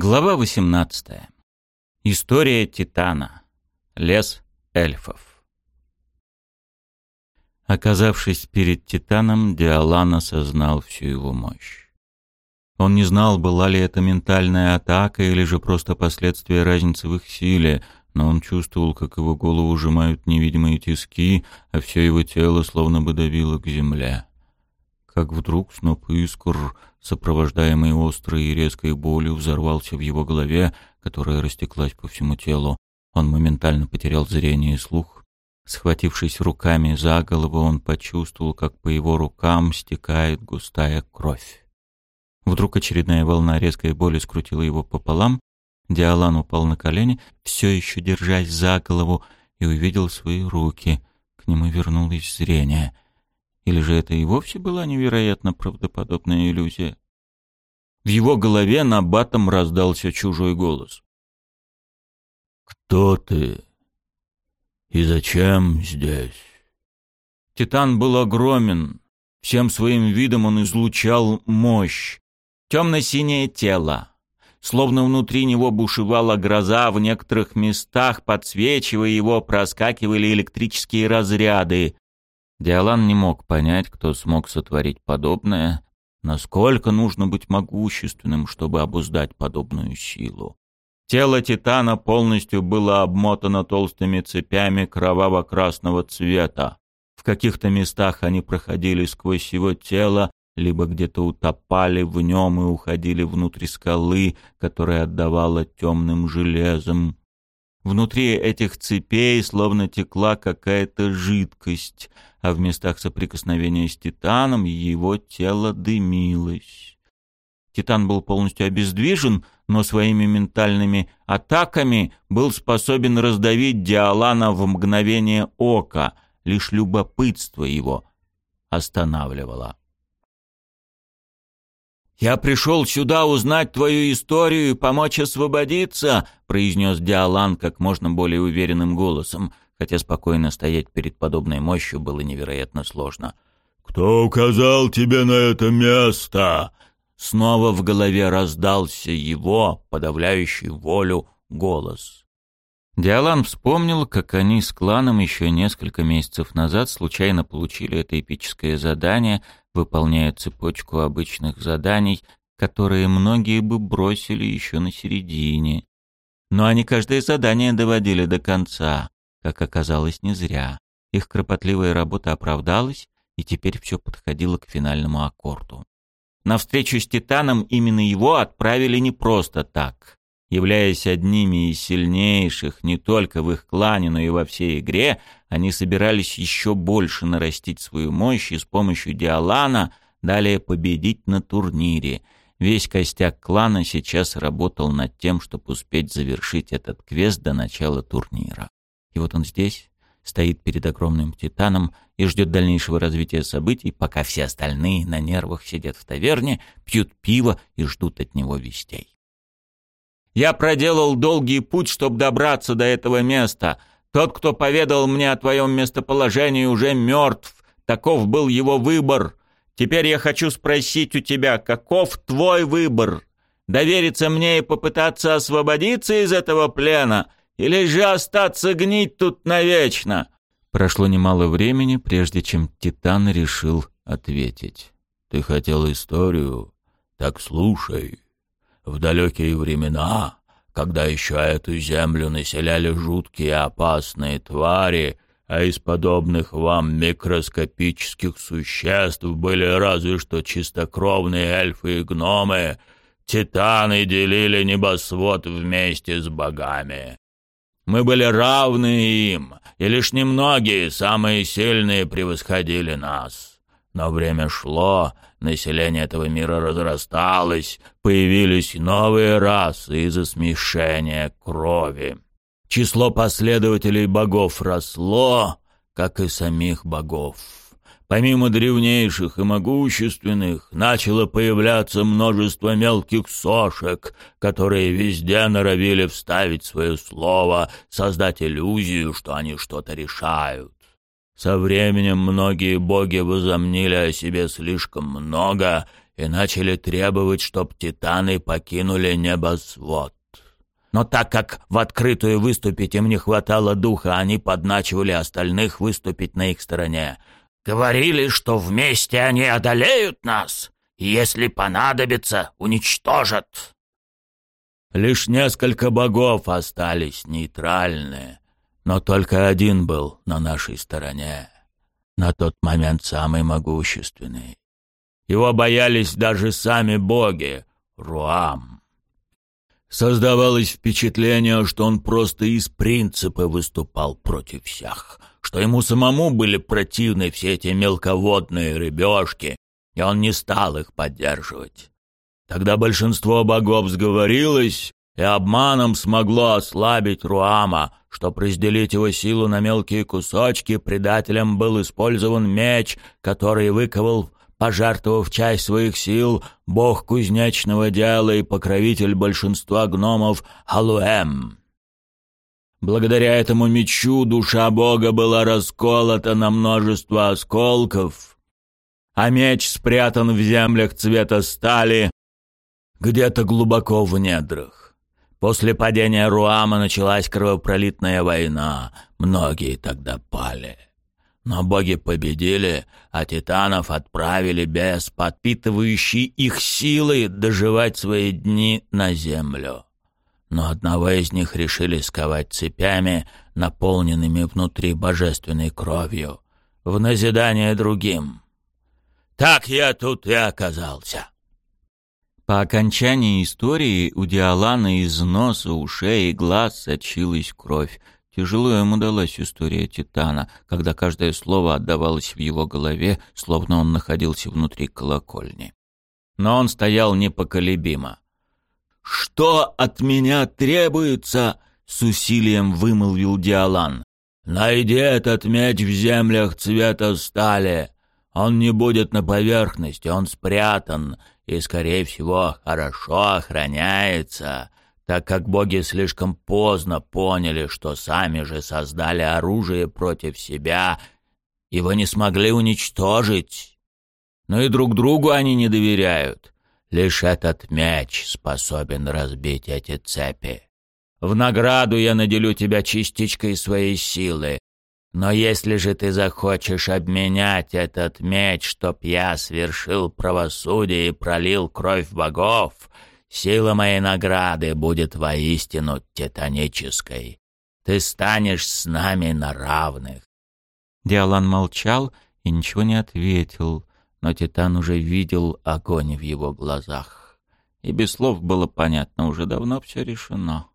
Глава 18. История Титана. Лес эльфов. Оказавшись перед Титаном, Диалан осознал всю его мощь. Он не знал, была ли это ментальная атака или же просто последствия разницы в их силе, но он чувствовал, как его голову сжимают невидимые тиски, а все его тело словно бы давило к земле. Как вдруг сноп искр сопровождаемый острой и резкой болью, взорвался в его голове, которая растеклась по всему телу. Он моментально потерял зрение и слух. Схватившись руками за голову, он почувствовал, как по его рукам стекает густая кровь. Вдруг очередная волна резкой боли скрутила его пополам. Диалан упал на колени, все еще держась за голову, и увидел свои руки. К нему вернулось зрение — или же это и вовсе была невероятно правдоподобная иллюзия? В его голове на батом раздался чужой голос. «Кто ты? И зачем здесь?» Титан был огромен. Всем своим видом он излучал мощь. Темно-синее тело. Словно внутри него бушевала гроза, в некоторых местах, подсвечивая его, проскакивали электрические разряды. Диалан не мог понять, кто смог сотворить подобное, насколько нужно быть могущественным, чтобы обуздать подобную силу. Тело Титана полностью было обмотано толстыми цепями кроваво-красного цвета. В каких-то местах они проходили сквозь его тело, либо где-то утопали в нем и уходили внутрь скалы, которая отдавала темным железом. Внутри этих цепей словно текла какая-то жидкость, а в местах соприкосновения с Титаном его тело дымилось. Титан был полностью обездвижен, но своими ментальными атаками был способен раздавить Диалана в мгновение ока, лишь любопытство его останавливало. «Я пришел сюда узнать твою историю и помочь освободиться», произнес Диалан как можно более уверенным голосом, хотя спокойно стоять перед подобной мощью было невероятно сложно. «Кто указал тебе на это место?» Снова в голове раздался его, подавляющий волю, голос. Диалан вспомнил, как они с кланом еще несколько месяцев назад случайно получили это эпическое задание — выполняя цепочку обычных заданий, которые многие бы бросили еще на середине. Но они каждое задание доводили до конца, как оказалось, не зря. Их кропотливая работа оправдалась, и теперь все подходило к финальному аккорду. На встречу с Титаном именно его отправили не просто так. Являясь одними из сильнейших не только в их клане, но и во всей игре, они собирались еще больше нарастить свою мощь и с помощью Диалана далее победить на турнире. Весь костяк клана сейчас работал над тем, чтобы успеть завершить этот квест до начала турнира. И вот он здесь, стоит перед огромным титаном и ждет дальнейшего развития событий, пока все остальные на нервах сидят в таверне, пьют пиво и ждут от него вестей. Я проделал долгий путь, чтобы добраться до этого места. Тот, кто поведал мне о твоем местоположении, уже мертв. Таков был его выбор. Теперь я хочу спросить у тебя, каков твой выбор? Довериться мне и попытаться освободиться из этого плена, или же остаться гнить тут навечно?» Прошло немало времени, прежде чем Титан решил ответить. «Ты хотел историю? Так слушай». В далекие времена, когда еще эту землю населяли жуткие опасные твари, а из подобных вам микроскопических существ были разве что чистокровные эльфы и гномы, титаны делили небосвод вместе с богами. Мы были равны им, и лишь немногие, самые сильные, превосходили нас. Но время шло, Население этого мира разрасталось, появились новые расы из-за смешения крови. Число последователей богов росло, как и самих богов. Помимо древнейших и могущественных, начало появляться множество мелких сошек, которые везде норовили вставить свое слово, создать иллюзию, что они что-то решают. Со временем многие боги возомнили о себе слишком много и начали требовать, чтоб титаны покинули небосвод. Но так как в открытую выступить им не хватало духа, они подначивали остальных выступить на их стороне. Говорили, что вместе они одолеют нас, и если понадобится, уничтожат. Лишь несколько богов остались нейтральные, но только один был на нашей стороне. На тот момент самый могущественный. Его боялись даже сами боги, Руам. Создавалось впечатление, что он просто из принципа выступал против всех, что ему самому были противны все эти мелководные рыбешки, и он не стал их поддерживать. Тогда большинство богов сговорилось и обманом смогло ослабить Руама, Чтоб разделить его силу на мелкие кусочки, предателем был использован меч, который выковал, пожертвовав часть своих сил, бог кузнечного дела и покровитель большинства гномов Халуэм. Благодаря этому мечу душа бога была расколота на множество осколков, а меч спрятан в землях цвета стали где-то глубоко в недрах. После падения Руама началась кровопролитная война. Многие тогда пали. Но боги победили, а титанов отправили без подпитывающей их силы доживать свои дни на землю. Но одного из них решили сковать цепями, наполненными внутри божественной кровью, в назидание другим. Так я тут и оказался. По окончании истории у Диалана из носа, ушей и глаз сочилась кровь. Тяжело ему далась история Титана, когда каждое слово отдавалось в его голове, словно он находился внутри колокольни. Но он стоял непоколебимо. «Что от меня требуется?» — с усилием вымолвил Диалан. «Найди этот меч в землях цвета стали. Он не будет на поверхности, он спрятан, и, скорее всего, хорошо охраняется, так как боги слишком поздно поняли, что сами же создали оружие против себя, его не смогли уничтожить. Но и друг другу они не доверяют. Лишь этот меч способен разбить эти цепи. В награду я наделю тебя частичкой своей силы, но если же ты захочешь обменять этот меч, чтоб я свершил правосудие и пролил кровь богов, сила моей награды будет воистину титанической. Ты станешь с нами на равных». Диалан молчал и ничего не ответил, но Титан уже видел огонь в его глазах. И без слов было понятно, уже давно все решено.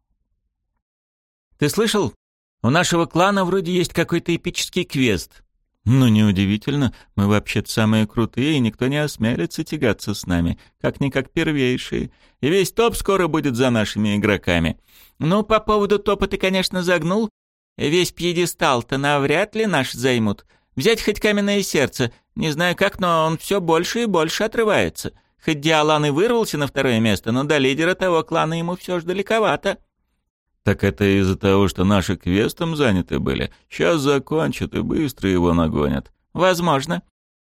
«Ты слышал?» У нашего клана вроде есть какой-то эпический квест. Ну, неудивительно, мы вообще-то самые крутые, и никто не осмелится тягаться с нами, как-никак первейшие. И весь топ скоро будет за нашими игроками. Ну, по поводу топа ты, конечно, загнул. Весь пьедестал-то навряд ли наш займут. Взять хоть каменное сердце, не знаю как, но он все больше и больше отрывается. Хоть Диалан и вырвался на второе место, но до лидера того клана ему все же далековато. Так это из-за того, что наши квестом заняты были. Сейчас закончат и быстро его нагонят. Возможно.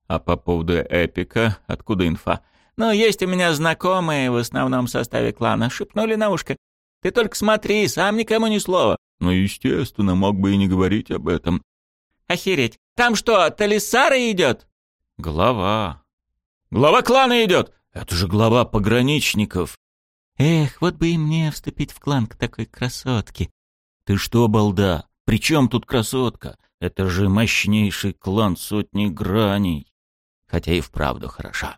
А по поводу эпика, откуда инфа? Ну, есть у меня знакомые в основном составе клана. Шепнули на ушко. Ты только смотри, сам никому ни слова. Ну, естественно, мог бы и не говорить об этом. Охереть. Там что, Талисара идет? Глава. Глава клана идет. Это же глава пограничников. Эх, вот бы и мне вступить в клан к такой красотке. Ты что, балда? При чем тут красотка? Это же мощнейший клан сотни граней. Хотя и вправду хороша.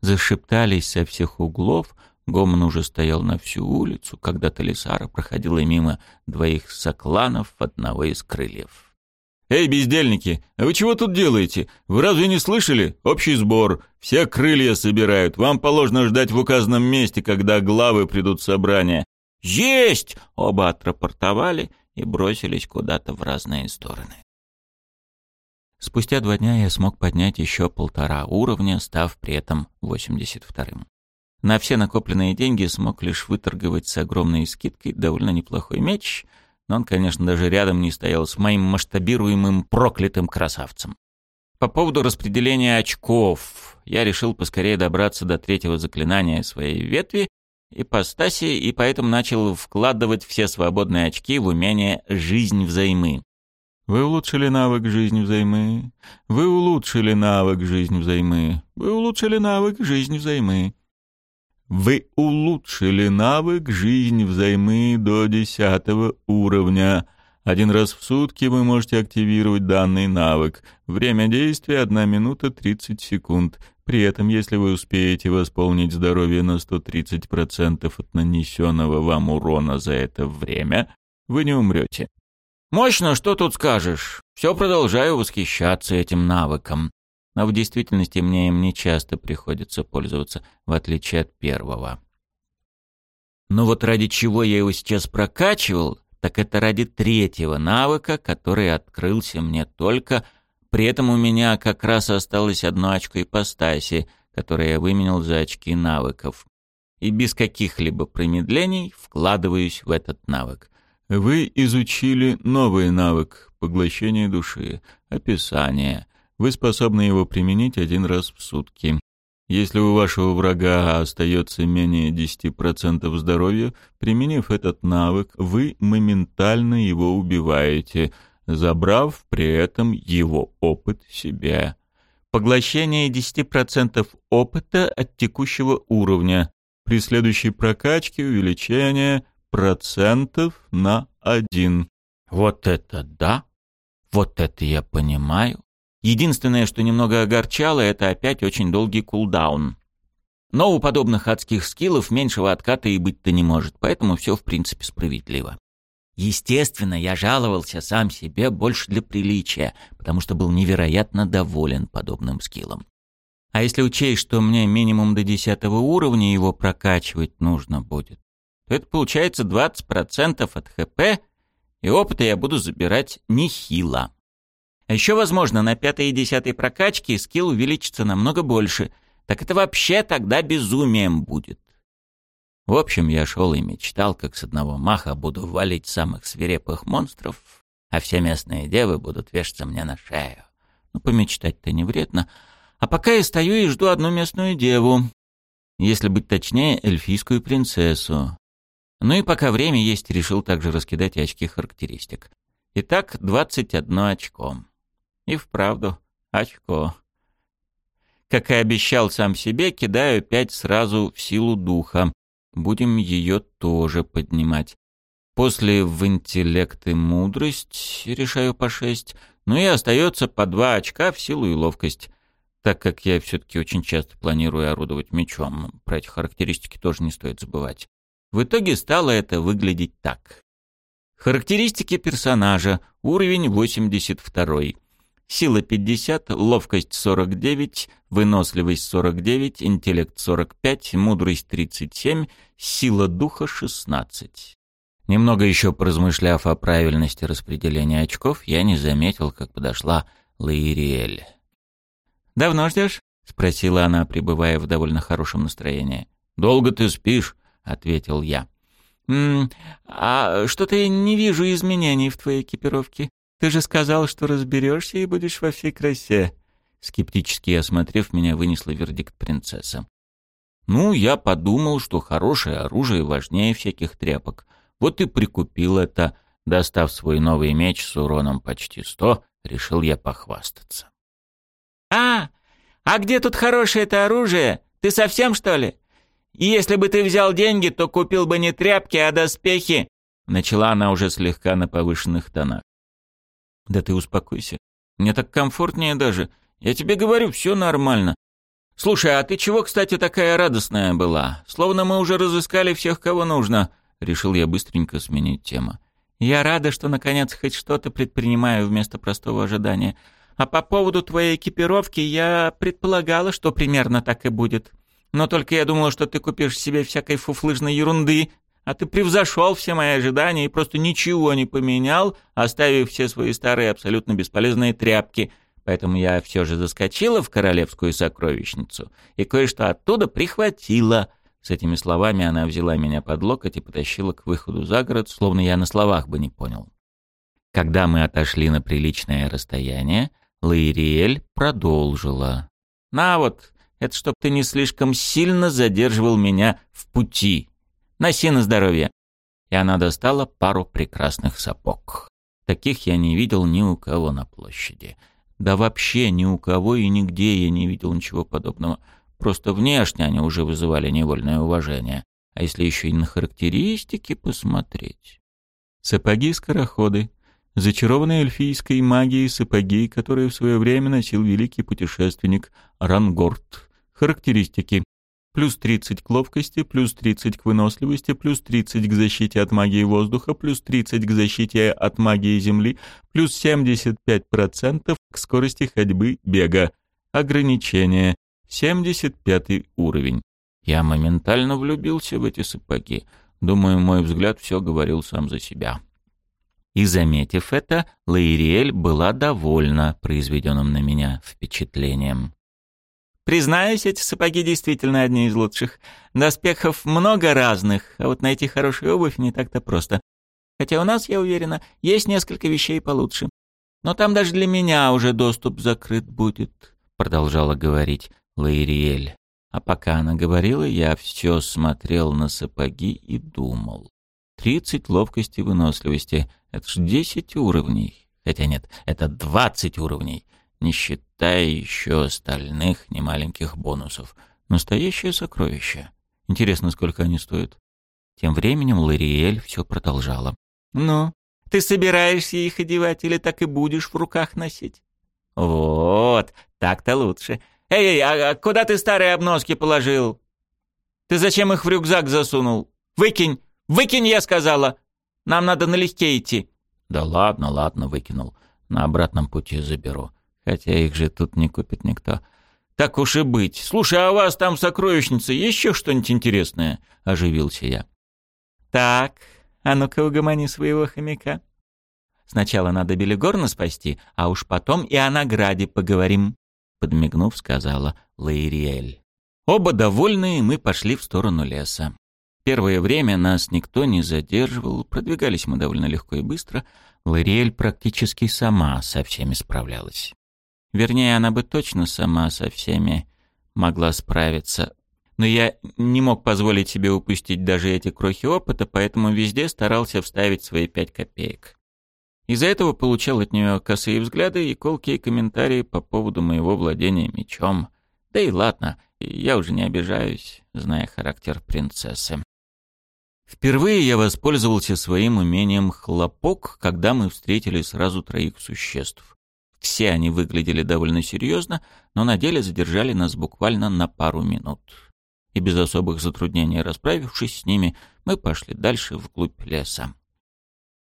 Зашептались со всех углов, Гомон уже стоял на всю улицу, когда Талисара проходила мимо двоих сокланов одного из крыльев. «Эй, бездельники, а вы чего тут делаете? Вы разве не слышали? Общий сбор. Все крылья собирают. Вам положено ждать в указанном месте, когда главы придут в собрание». «Есть!» — оба отрапортовали и бросились куда-то в разные стороны. Спустя два дня я смог поднять еще полтора уровня, став при этом 82-м. На все накопленные деньги смог лишь выторговать с огромной скидкой довольно неплохой меч — но он, конечно, даже рядом не стоял с моим масштабируемым проклятым красавцем. По поводу распределения очков. Я решил поскорее добраться до третьего заклинания своей ветви, ипостаси, и поэтому начал вкладывать все свободные очки в умение «жизнь взаймы». Вы улучшили навык «Жизнь взаймы». Вы улучшили навык «Жизнь взаймы». Вы улучшили навык «Жизнь взаймы». Вы улучшили навык «Жизнь взаймы» до десятого уровня. Один раз в сутки вы можете активировать данный навык. Время действия — 1 минута 30 секунд. При этом, если вы успеете восполнить здоровье на 130% от нанесенного вам урона за это время, вы не умрете. Мощно, что тут скажешь. Все продолжаю восхищаться этим навыком. Но в действительности мне им не часто приходится пользоваться, в отличие от первого. Но вот ради чего я его сейчас прокачивал, так это ради третьего навыка, который открылся мне только... При этом у меня как раз осталось одно очко ипостаси, которое я выменял за очки навыков. И без каких-либо промедлений вкладываюсь в этот навык. Вы изучили новый навык поглощения души, описание. Вы способны его применить один раз в сутки. Если у вашего врага остается менее 10% здоровья, применив этот навык, вы моментально его убиваете, забрав при этом его опыт себе. Поглощение 10% опыта от текущего уровня. При следующей прокачке увеличение процентов на один. Вот это да! Вот это я понимаю. Единственное, что немного огорчало, это опять очень долгий кулдаун. Но у подобных адских скиллов меньшего отката и быть-то не может, поэтому все в принципе справедливо. Естественно, я жаловался сам себе больше для приличия, потому что был невероятно доволен подобным скиллом. А если учесть, что мне минимум до десятого уровня его прокачивать нужно будет, то это получается 20% от ХП, и опыта я буду забирать нехило. А еще, возможно, на пятой и десятой прокачке скилл увеличится намного больше. Так это вообще тогда безумием будет. В общем, я шел и мечтал, как с одного маха буду валить самых свирепых монстров, а все местные девы будут вешаться мне на шею. Ну, помечтать-то не вредно. А пока я стою и жду одну местную деву. Если быть точнее, эльфийскую принцессу. Ну и пока время есть, решил также раскидать очки характеристик. Итак, 21 очко. И вправду, очко. Как и обещал сам себе, кидаю 5 сразу в силу духа. Будем ее тоже поднимать. После в интеллект и мудрость решаю по 6. Ну и остается по 2 очка в силу и ловкость. Так как я все-таки очень часто планирую орудовать мечом, про эти характеристики тоже не стоит забывать. В итоге стало это выглядеть так. Характеристики персонажа. Уровень 82. Сила 50, ловкость 49, выносливость 49, интеллект 45, мудрость 37, сила духа 16. Немного еще поразмышляв о правильности распределения очков, я не заметил, как подошла Лаириэль. «Давно ждешь?» — спросила она, пребывая в довольно хорошем настроении. «Долго ты спишь?» ответил я. «М а что-то я не вижу изменений в твоей экипировке. Ты же сказал, что разберешься и будешь во всей красе». Скептически осмотрев меня, вынесла вердикт принцесса. «Ну, я подумал, что хорошее оружие важнее всяких тряпок. Вот и прикупил это. Достав свой новый меч с уроном почти сто, решил я похвастаться». «А, а где тут хорошее это оружие? Ты совсем, что ли? И если бы ты взял деньги, то купил бы не тряпки, а доспехи!» Начала она уже слегка на повышенных тонах. «Да ты успокойся. Мне так комфортнее даже. Я тебе говорю, все нормально. Слушай, а ты чего, кстати, такая радостная была? Словно мы уже разыскали всех, кого нужно». Решил я быстренько сменить тему. «Я рада, что наконец хоть что-то предпринимаю вместо простого ожидания. А по поводу твоей экипировки я предполагала, что примерно так и будет. Но только я думал, что ты купишь себе всякой фуфлыжной ерунды, а ты превзошел все мои ожидания и просто ничего не поменял, оставив все свои старые абсолютно бесполезные тряпки. Поэтому я все же заскочила в королевскую сокровищницу и кое-что оттуда прихватила. С этими словами она взяла меня под локоть и потащила к выходу за город, словно я на словах бы не понял. Когда мы отошли на приличное расстояние, Лаириэль продолжила. «На вот, это чтоб ты не слишком сильно задерживал меня в пути. Носи на здоровье». И она достала пару прекрасных сапог. Таких я не видел ни у кого на площади. Да вообще ни у кого и нигде я не видел ничего подобного. Просто внешне они уже вызывали невольное уважение. А если еще и на характеристики посмотреть? Сапоги-скороходы. Зачарованные эльфийской магией сапоги, которые в свое время носил великий путешественник Рангорд. Характеристики. Плюс 30 к ловкости, плюс 30 к выносливости, плюс 30 к защите от магии воздуха, плюс 30 к защите от магии земли, плюс 75% к скорости ходьбы бега. Ограничение. 75 уровень. Я моментально влюбился в эти сапоги. Думаю, мой взгляд все говорил сам за себя. И, заметив это, Лаириэль была довольна произведенным на меня впечатлением. Признаюсь, эти сапоги действительно одни из лучших. Доспехов много разных, а вот найти хорошую обувь не так-то просто. Хотя у нас, я уверена, есть несколько вещей получше. Но там даже для меня уже доступ закрыт будет, продолжала говорить Лаириэль. А пока она говорила, я все смотрел на сапоги и думал. Тридцать ловкости и выносливости — это ж десять уровней. Хотя нет, это двадцать уровней, не считая еще остальных немаленьких бонусов. Настоящее сокровище. Интересно, сколько они стоят? Тем временем Лариэль все продолжала. «Ну, ты собираешься их одевать или так и будешь в руках носить?» «Вот, так-то лучше. Эй, эй, а куда ты старые обноски положил? Ты зачем их в рюкзак засунул? Выкинь! Выкинь, я сказала! Нам надо налегке идти. Да ладно, ладно, выкинул. На обратном пути заберу. Хотя их же тут не купит никто. Так уж и быть. Слушай, а у вас там сокровищница еще что-нибудь интересное? Оживился я. Так, а ну-ка угомони своего хомяка. Сначала надо Белигорна спасти, а уж потом и о награде поговорим подмигнув, сказала Лаириэль. Оба довольные, мы пошли в сторону леса. Первое время нас никто не задерживал, продвигались мы довольно легко и быстро. Лариэль практически сама со всеми справлялась. Вернее, она бы точно сама со всеми могла справиться. Но я не мог позволить себе упустить даже эти крохи опыта, поэтому везде старался вставить свои пять копеек. Из-за этого получал от нее косые взгляды и колкие комментарии по поводу моего владения мечом. Да и ладно, я уже не обижаюсь, зная характер принцессы. Впервые я воспользовался своим умением хлопок, когда мы встретили сразу троих существ. Все они выглядели довольно серьезно, но на деле задержали нас буквально на пару минут. И без особых затруднений расправившись с ними, мы пошли дальше вглубь леса.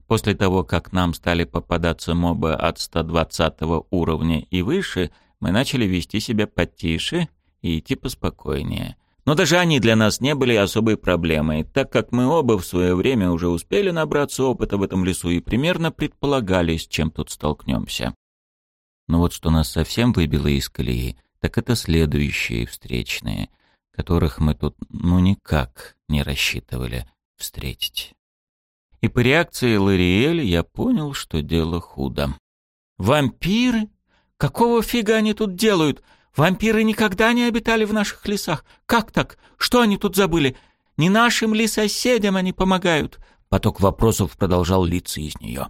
После того, как нам стали попадаться мобы от 120 уровня и выше, мы начали вести себя потише и идти поспокойнее. Но даже они для нас не были особой проблемой, так как мы оба в свое время уже успели набраться опыта в этом лесу и примерно предполагали, с чем тут столкнемся. Но вот что нас совсем выбило из колеи, так это следующие встречные, которых мы тут ну никак не рассчитывали встретить и по реакции Лориэль я понял, что дело худо. «Вампиры? Какого фига они тут делают? Вампиры никогда не обитали в наших лесах. Как так? Что они тут забыли? Не нашим ли соседям они помогают?» Поток вопросов продолжал литься из нее.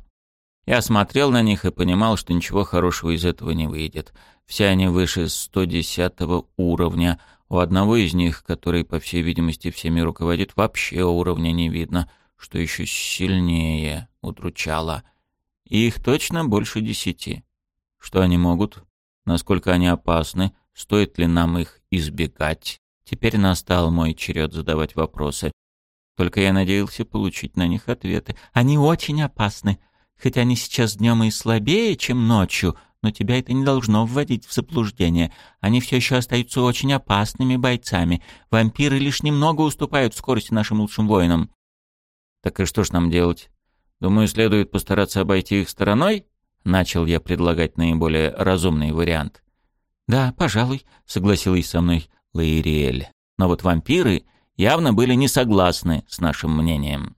Я смотрел на них и понимал, что ничего хорошего из этого не выйдет. Все они выше 110 уровня. У одного из них, который, по всей видимости, всеми руководит, вообще уровня не видно — что еще сильнее удручало. И их точно больше десяти. Что они могут? Насколько они опасны? Стоит ли нам их избегать? Теперь настал мой черед задавать вопросы. Только я надеялся получить на них ответы. Они очень опасны. Хоть они сейчас днем и слабее, чем ночью, но тебя это не должно вводить в заблуждение. Они все еще остаются очень опасными бойцами. Вампиры лишь немного уступают в скорости нашим лучшим воинам. Так и что ж нам делать? Думаю, следует постараться обойти их стороной? Начал я предлагать наиболее разумный вариант. Да, пожалуй, согласилась со мной Лаириэль. Но вот вампиры явно были не согласны с нашим мнением.